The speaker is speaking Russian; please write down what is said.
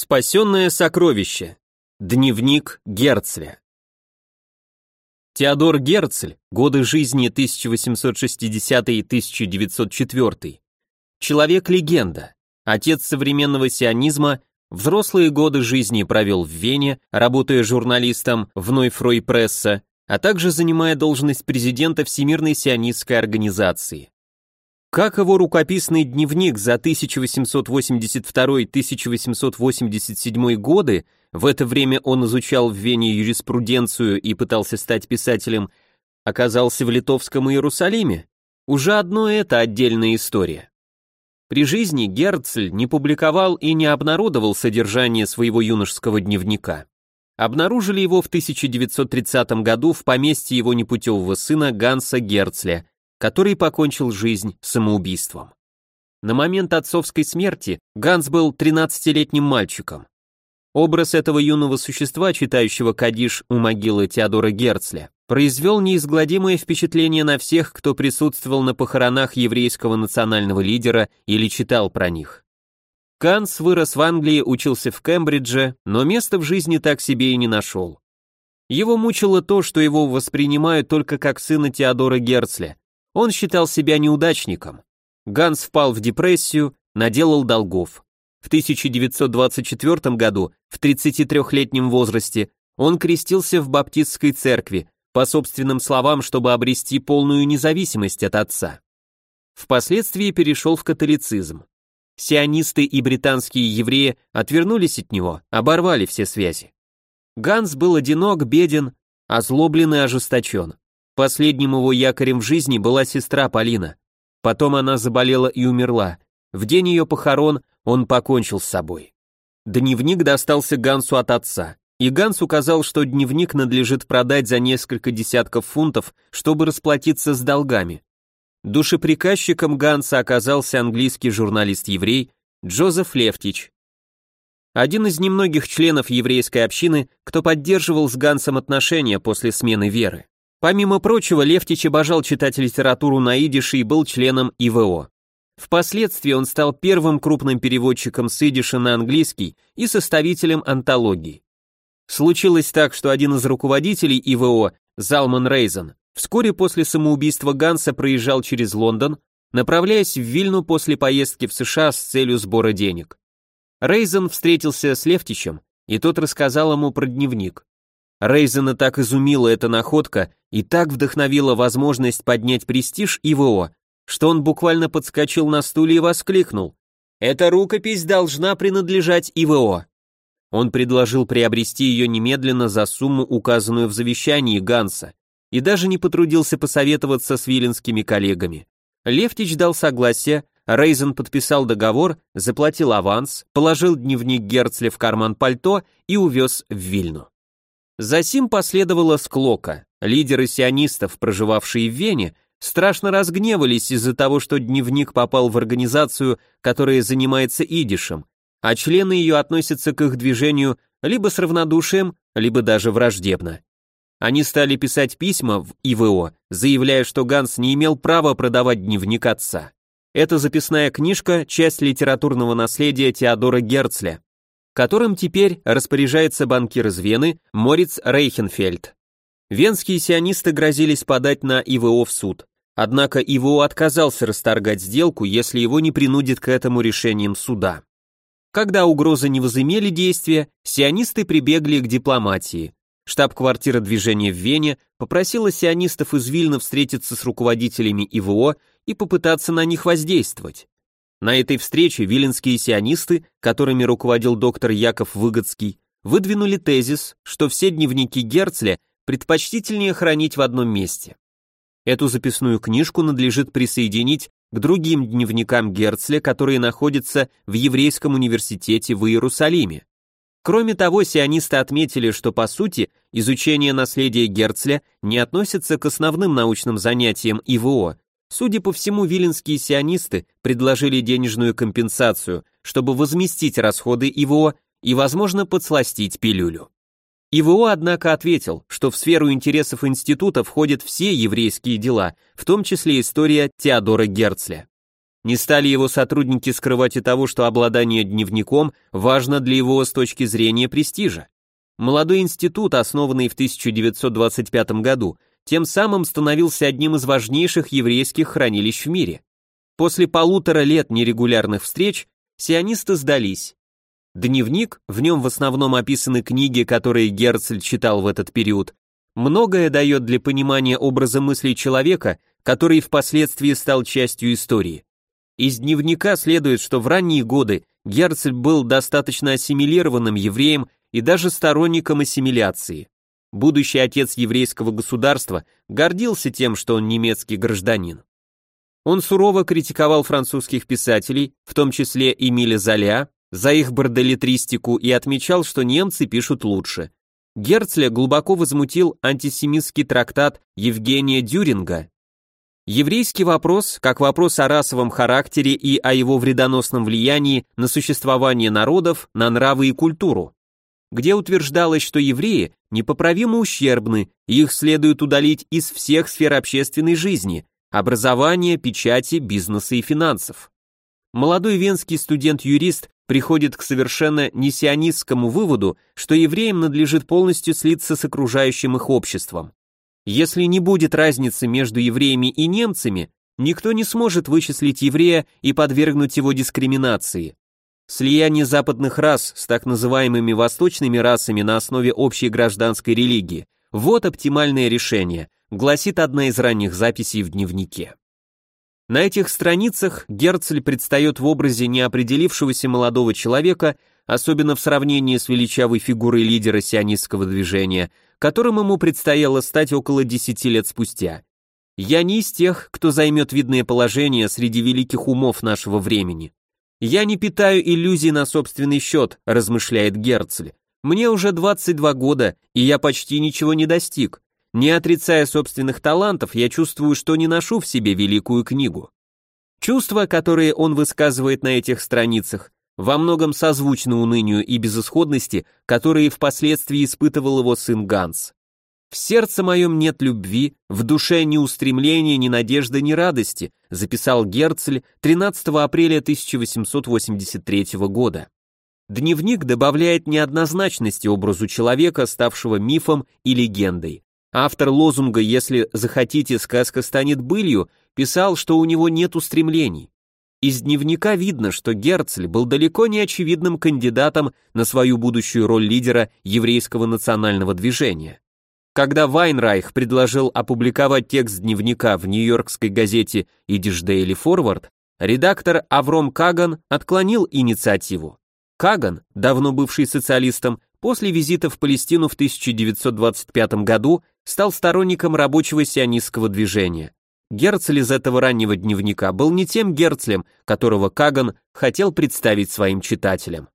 Спасенное сокровище. Дневник Герцля. Теодор Герцль, годы жизни 1860-1904. Человек-легенда, отец современного сионизма, взрослые годы жизни провел в Вене, работая журналистом в Нойфрой Пресса, а также занимая должность президента Всемирной сионистской организации. Как его рукописный дневник за 1882-1887 годы, в это время он изучал в Вене юриспруденцию и пытался стать писателем, оказался в литовском Иерусалиме, уже одно это отдельная история. При жизни Герцль не публиковал и не обнародовал содержание своего юношеского дневника. Обнаружили его в 1930 году в поместье его непутевого сына Ганса Герцля, который покончил жизнь самоубийством. На момент отцовской смерти Ганс был 13-летним мальчиком. Образ этого юного существа, читающего Кадиш у могилы Теодора Герцля, произвел неизгладимое впечатление на всех, кто присутствовал на похоронах еврейского национального лидера или читал про них. Ганс вырос в Англии, учился в Кембридже, но места в жизни так себе и не нашел. Его мучило то, что его воспринимают только как сына Теодора Герцля, он считал себя неудачником. Ганс впал в депрессию, наделал долгов. В 1924 году, в 33-летнем возрасте, он крестился в баптистской церкви, по собственным словам, чтобы обрести полную независимость от отца. Впоследствии перешел в католицизм. Сионисты и британские евреи отвернулись от него, оборвали все связи. Ганс был одинок, беден, озлоблен и ожесточен. Последним его якорем в жизни была сестра Полина. Потом она заболела и умерла. В день ее похорон он покончил с собой. Дневник достался Гансу от отца, и Ганс указал, что дневник надлежит продать за несколько десятков фунтов, чтобы расплатиться с долгами. Душеприказчиком Ганса оказался английский журналист-еврей Джозеф Левтич. Один из немногих членов еврейской общины, кто поддерживал с Гансом отношения после смены веры. Помимо прочего, Левтич обожал читать литературу на идише и был членом ИВО. Впоследствии он стал первым крупным переводчиком с идиша на английский и составителем антологии. Случилось так, что один из руководителей ИВО, Залман Рейзен, вскоре после самоубийства Ганса проезжал через Лондон, направляясь в Вильну после поездки в США с целью сбора денег. Рейзен встретился с Левтичем, и тот рассказал ему про дневник. Рейзена так изумила эта находка и так вдохновила возможность поднять престиж ИВО, что он буквально подскочил на стуле и воскликнул. «Эта рукопись должна принадлежать ИВО». Он предложил приобрести ее немедленно за сумму, указанную в завещании Ганса, и даже не потрудился посоветоваться с виленскими коллегами. Левтич дал согласие, Рейзен подписал договор, заплатил аванс, положил дневник Герцля в карман пальто и увез в Вильну. Засим последовала склока. Лидеры сионистов, проживавшие в Вене, страшно разгневались из-за того, что дневник попал в организацию, которая занимается идишем, а члены ее относятся к их движению либо с равнодушием, либо даже враждебно. Они стали писать письма в ИВО, заявляя, что Ганс не имел права продавать дневник отца. Эта записная книжка – часть литературного наследия Теодора Герцля, которым теперь распоряжается банкир из Вены Мориц Рейхенфельд. Венские сионисты грозились подать на ИВО в суд, однако ИВО отказался расторгать сделку, если его не принудит к этому решением суда. Когда угрозы не возымели действия, сионисты прибегли к дипломатии. Штаб-квартира движения в Вене попросила сионистов из Вильна встретиться с руководителями ИВО и попытаться на них воздействовать. На этой встрече виленские сионисты, которыми руководил доктор Яков Выгодский, выдвинули тезис, что все дневники Герцля предпочтительнее хранить в одном месте. Эту записную книжку надлежит присоединить к другим дневникам Герцля, которые находятся в Еврейском университете в Иерусалиме. Кроме того, сионисты отметили, что по сути изучение наследия Герцля не относится к основным научным занятиям ИВО, Судя по всему, виленские сионисты предложили денежную компенсацию, чтобы возместить расходы ИВО и, возможно, подсластить пилюлю. ИВО, однако, ответил, что в сферу интересов института входят все еврейские дела, в том числе история Теодора Герцля. Не стали его сотрудники скрывать и того, что обладание дневником важно для его с точки зрения престижа. Молодой институт, основанный в 1925 году, тем самым становился одним из важнейших еврейских хранилищ в мире. После полутора лет нерегулярных встреч сионисты сдались. Дневник, в нем в основном описаны книги, которые Герцль читал в этот период, многое дает для понимания образа мыслей человека, который впоследствии стал частью истории. Из дневника следует, что в ранние годы Герцль был достаточно ассимилированным евреем и даже сторонником ассимиляции. Будущий отец еврейского государства гордился тем, что он немецкий гражданин. Он сурово критиковал французских писателей, в том числе Эмиля Золя, за их борделетристику и отмечал, что немцы пишут лучше. Герцля глубоко возмутил антисемитский трактат Евгения Дюринга. Еврейский вопрос, как вопрос о расовом характере и о его вредоносном влиянии на существование народов, на нравы и культуру, где утверждалось, что евреи непоправимо ущербны, их следует удалить из всех сфер общественной жизни, образования, печати, бизнеса и финансов. Молодой венский студент-юрист приходит к совершенно несионистскому выводу, что евреям надлежит полностью слиться с окружающим их обществом. Если не будет разницы между евреями и немцами, никто не сможет вычислить еврея и подвергнуть его дискриминации. Слияние западных рас с так называемыми восточными расами на основе общей гражданской религии – вот оптимальное решение, гласит одна из ранних записей в дневнике. На этих страницах Герцль предстает в образе неопределившегося молодого человека, особенно в сравнении с величавой фигурой лидера сионистского движения, которым ему предстояло стать около десяти лет спустя. Я не из тех, кто займет видное положение среди великих умов нашего времени. «Я не питаю иллюзий на собственный счет», – размышляет Герцль. «Мне уже 22 года, и я почти ничего не достиг. Не отрицая собственных талантов, я чувствую, что не ношу в себе великую книгу». Чувства, которые он высказывает на этих страницах, во многом созвучны унынию и безысходности, которые впоследствии испытывал его сын Ганс. В сердце моем нет любви, в душе ни устремления, ни надежды, ни радости, записал Герцль 13 апреля 1883 года. Дневник добавляет неоднозначности образу человека, ставшего мифом и легендой. Автор лозунга «Если захотите, сказка станет былью» писал, что у него нет устремлений. Из дневника видно, что Герцль был далеко не очевидным кандидатом на свою будущую роль лидера еврейского национального движения. Когда Вайнрайх предложил опубликовать текст дневника в нью-йоркской газете Идиш Daily Forward, редактор Авром Каган отклонил инициативу. Каган, давно бывший социалистом, после визита в Палестину в 1925 году стал сторонником рабочего сионистского движения. Герцль из этого раннего дневника был не тем Герцлем, которого Каган хотел представить своим читателям.